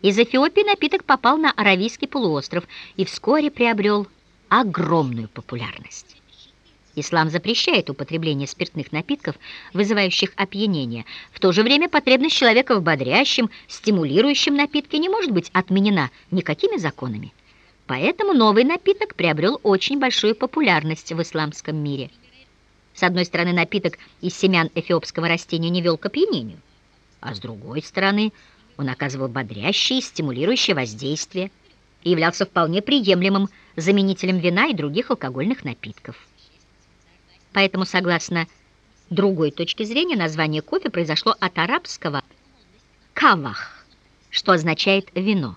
Из Эфиопии напиток попал на Аравийский полуостров и вскоре приобрел огромную популярность. Ислам запрещает употребление спиртных напитков, вызывающих опьянение. В то же время потребность человека в бодрящем, стимулирующем напитке не может быть отменена никакими законами. Поэтому новый напиток приобрел очень большую популярность в исламском мире. С одной стороны, напиток из семян эфиопского растения не вел к опьянению, а с другой стороны, он оказывал бодрящее и стимулирующее воздействие и являлся вполне приемлемым заменителем вина и других алкогольных напитков. Поэтому, согласно другой точке зрения, название кофе произошло от арабского «кавах», что означает «вино».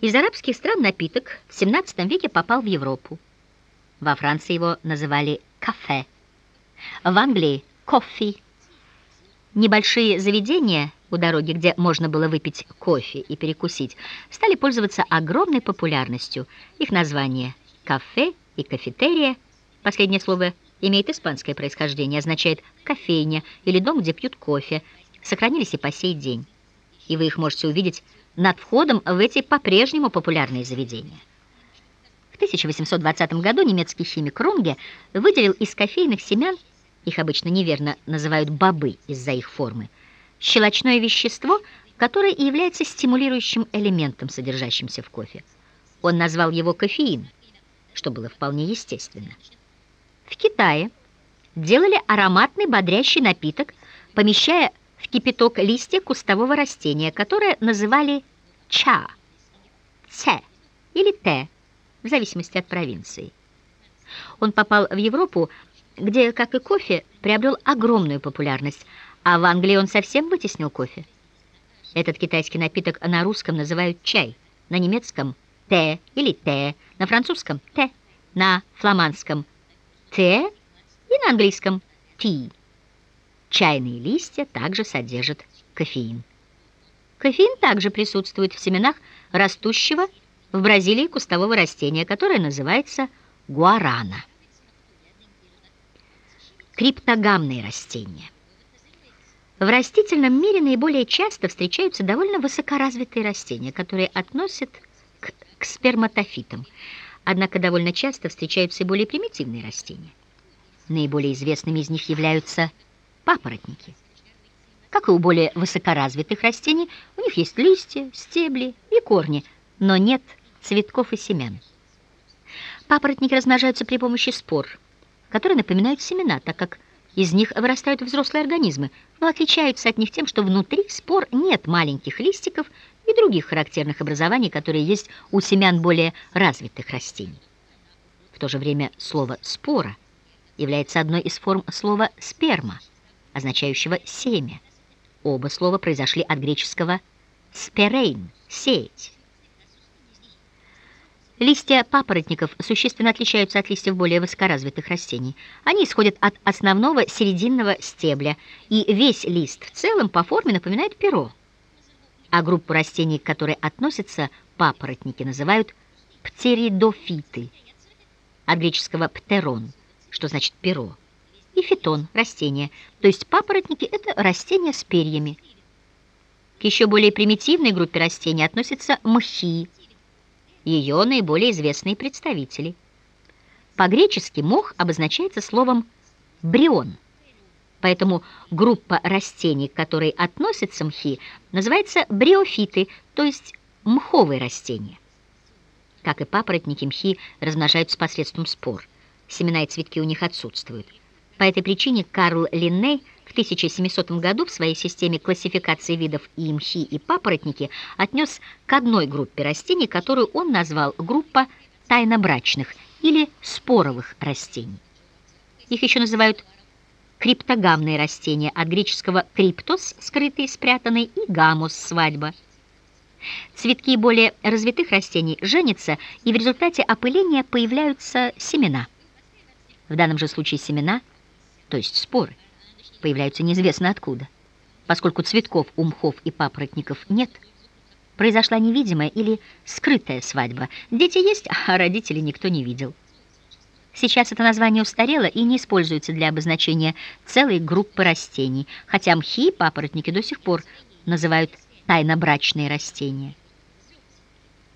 Из арабских стран напиток в XVII веке попал в Европу. Во Франции его называли «кафе», в Англии «кофе». Небольшие заведения у дороги, где можно было выпить кофе и перекусить, стали пользоваться огромной популярностью. Их название «кафе» и «кафетерия» Последнее слово имеет испанское происхождение, означает «кофейня» или «дом, где пьют кофе», сохранились и по сей день. И вы их можете увидеть над входом в эти по-прежнему популярные заведения. В 1820 году немецкий химик Рунге выделил из кофейных семян, их обычно неверно называют бобы из-за их формы, щелочное вещество, которое и является стимулирующим элементом, содержащимся в кофе. Он назвал его кофеин, что было вполне естественно. В Китае делали ароматный бодрящий напиток, помещая в кипяток листья кустового растения, которое называли ча, це или те, в зависимости от провинции. Он попал в Европу, где, как и кофе, приобрел огромную популярность, а в Англии он совсем вытеснил кофе. Этот китайский напиток на русском называют чай, на немецком – те или те, на французском – те, на фламандском – «те» и на английском «tea». Чайные листья также содержат кофеин. Кофеин также присутствует в семенах растущего в Бразилии кустового растения, которое называется гуарана. Криптогамные растения. В растительном мире наиболее часто встречаются довольно высокоразвитые растения, которые относят к, к сперматофитам – Однако довольно часто встречаются и более примитивные растения. Наиболее известными из них являются папоротники. Как и у более высокоразвитых растений, у них есть листья, стебли и корни, но нет цветков и семян. Папоротники размножаются при помощи спор, которые напоминают семена, так как из них вырастают взрослые организмы, но отличаются от них тем, что внутри спор нет маленьких листиков и других характерных образований, которые есть у семян более развитых растений. В то же время слово «спора» является одной из форм слова «сперма», означающего «семя». Оба слова произошли от греческого «сперейн» — «сеять». Листья папоротников существенно отличаются от листьев более высокоразвитых растений. Они исходят от основного серединного стебля, и весь лист в целом по форме напоминает перо а группу растений, к которой относятся папоротники, называют птеридофиты, от греческого «птерон», что значит «перо», и фитон – растение, то есть папоротники – это растения с перьями. К еще более примитивной группе растений относятся мхи, ее наиболее известные представители. По-гречески мох обозначается словом «брион», Поэтому группа растений, к которой относятся мхи, называется бриофиты, то есть мховые растения. Как и папоротники, мхи размножаются посредством спор. Семена и цветки у них отсутствуют. По этой причине Карл Линней в 1700 году в своей системе классификации видов и мхи, и папоротники отнес к одной группе растений, которую он назвал группа тайнобрачных или споровых растений. Их еще называют криптогамные растения, от греческого «криптос» — скрытый, спрятанный, и «гамус» — свадьба. Цветки более развитых растений женятся, и в результате опыления появляются семена. В данном же случае семена, то есть споры, появляются неизвестно откуда. Поскольку цветков у мхов и папоротников нет, произошла невидимая или скрытая свадьба. Дети есть, а родителей никто не видел. Сейчас это название устарело и не используется для обозначения целой группы растений, хотя мхи и папоротники до сих пор называют тайнобрачные растения.